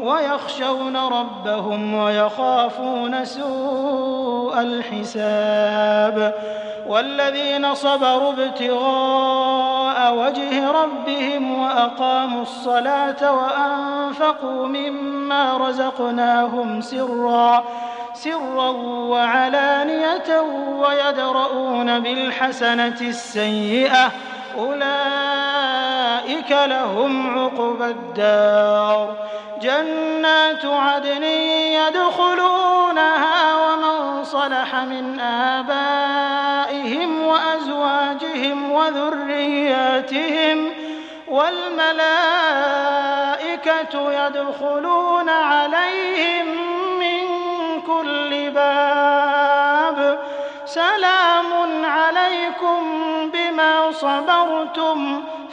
ويخشون ربهم ويخافون سوء الحساب والذين صبروا ابتغاء وجه ربهم وأقاموا الصلاة وأنفقوا مما رزقناهم سرًّا سرا وعلانية ويدرؤون بالحسنة السيئة أولئك لهم عقبى الدار. جنات عدن يدخلونها ومن صلح من آبائهم وأزواجهم وذرياتهم والملائكة يدخلون عليهم من كل باب. سلام عليكم بما صبرتم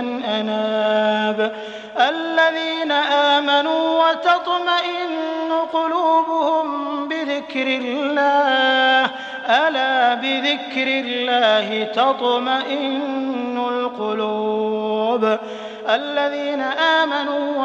من أناب. الذين آمنوا وتطمئن قلوبهم بذكر الله. ألا بذكر الله تطمئن القلوب. الذين آمنوا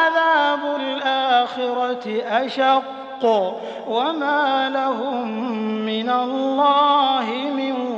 الآخرة أشق وما لهم من الله من